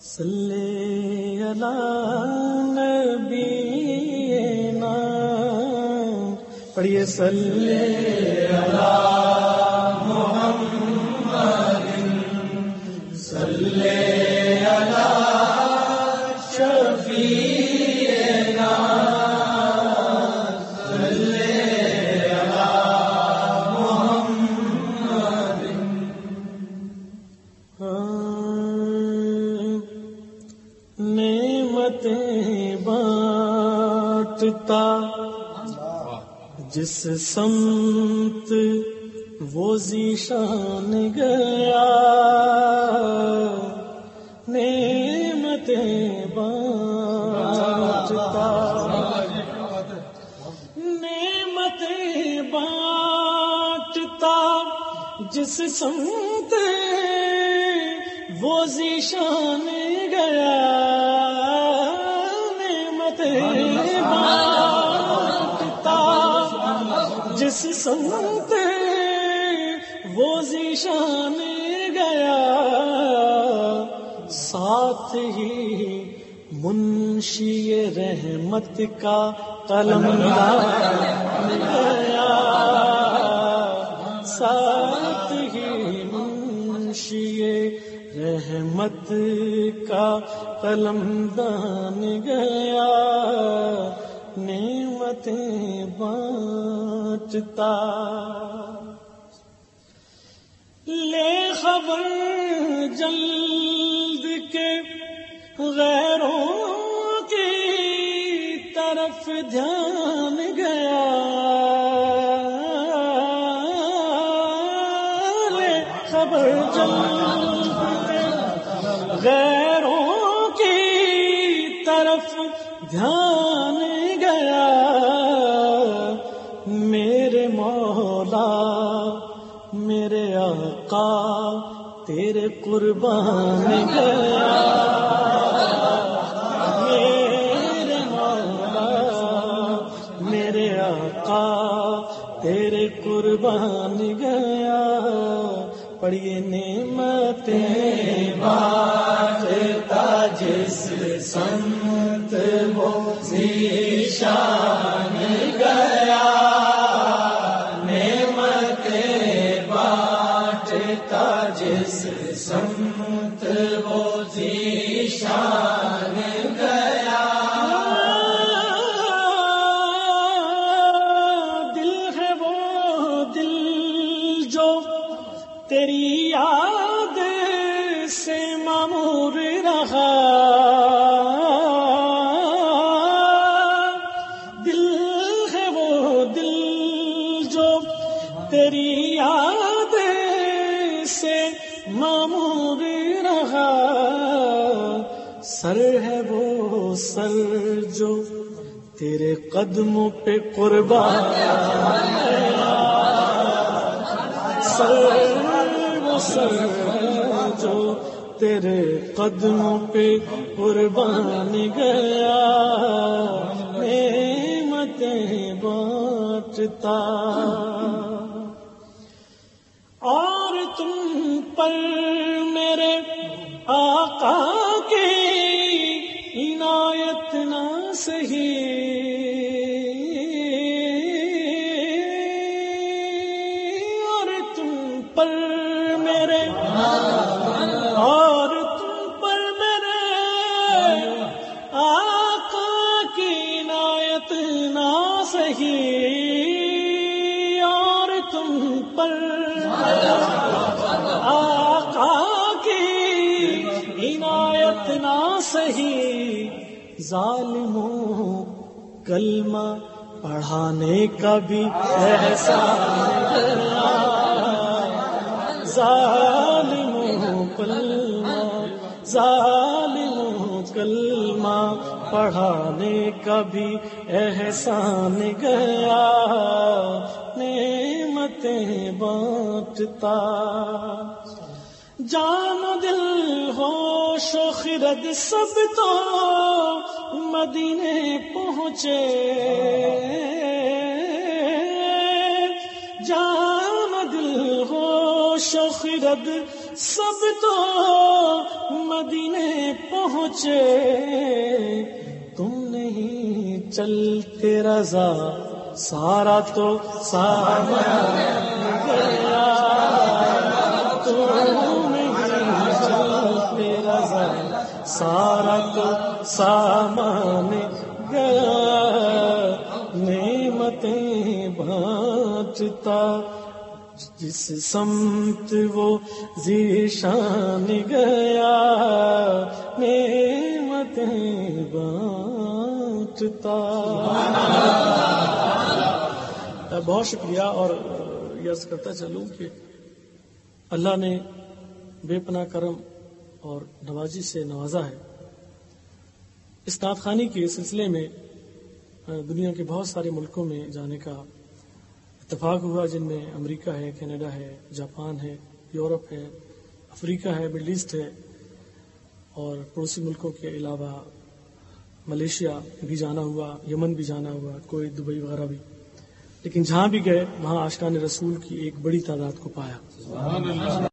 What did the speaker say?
صلی اللہ نبی پڑھیے صلی اللہ بانٹتا جس سمت وہ ذیشان گیا نعمتیں بانٹتا نعمتیں بانٹتا جس سمت وہ ذیشان گیا سمت وہ ذیشان گیا۔ ساتھ ہی منشی رحمت کا قلم گیا۔ ساتھ ہی منشی رحمت کا قلم دان گیا۔ نعمتیں بانٹتا لے خبر جلد کے غیروں کی طرف دھیان گیا۔ لے خبر جلد کے غیروں کی طرف دھیان مولا، میرے آقا، تیرے قربان گیا میرے مولا، میرے آقا، تیرے قربان گیا۔ پڑھیے نعمتیں بانٹتا جس سمت وہ ذیشان گیا۔ تیری یاد سے معمور رہا۔ دل ہے وہ دل جو تیری یاد سے معمور رہا۔ سر ہے وہ سر جو تیرے قدموں پہ قربان۔ سر وہ سر جو تیرے قدموں پہ قربان گیا۔ نعمتیں بانٹتا۔ اور تم پر میرے آقا کی عنایت نہ سہی اور تم پر میرے اور تم پر میرے آقا کی عنایت نہ سہی نہ سہی ظالموں، کلمہ پڑھانے کا بھی احسان۔ ظالموں، کلمہ ظالموں، کلمہ پڑھانے کا بھی احسان۔ گیا، نعمتیں بانٹتا۔ جان دل، ہوش و خرد سب تو مدینے پہنچے۔ جان دل، ہوش و خرد سب تو مدینے پہنچے۔ تم نہیں چلتے رضا، سارا تو سارا گیا تم نہیں چلتے رضا سارا تو سامان گیا نعمتیں بانٹتا، جس سمت وہ ذیشان گیا، نعمتیں بانٹتا۔ بہت شکریہ اور یس کرتا چلوں کہ اللہ نے بے پناہ کرم اور نوازی سے نوازا ہے۔ اس نعت خانی کے سلسلے میں دنیا کے بہت سارے ملکوں میں جانے کا اتفاق ہوا، جن میں امریکہ ہے، کینیڈا ہے، جاپان ہے، یورپ ہے، افریقہ ہے، مڈل ایسٹ ہے، اور پڑوسی ملکوں کے علاوہ ملیشیا بھی جانا ہوا، یمن بھی جانا ہوا کوئی دبئی وغیرہ بھی۔ لیکن جہاں بھی گئے، وہاں آشقان رسول کی ایک بڑی تعداد کو پایا۔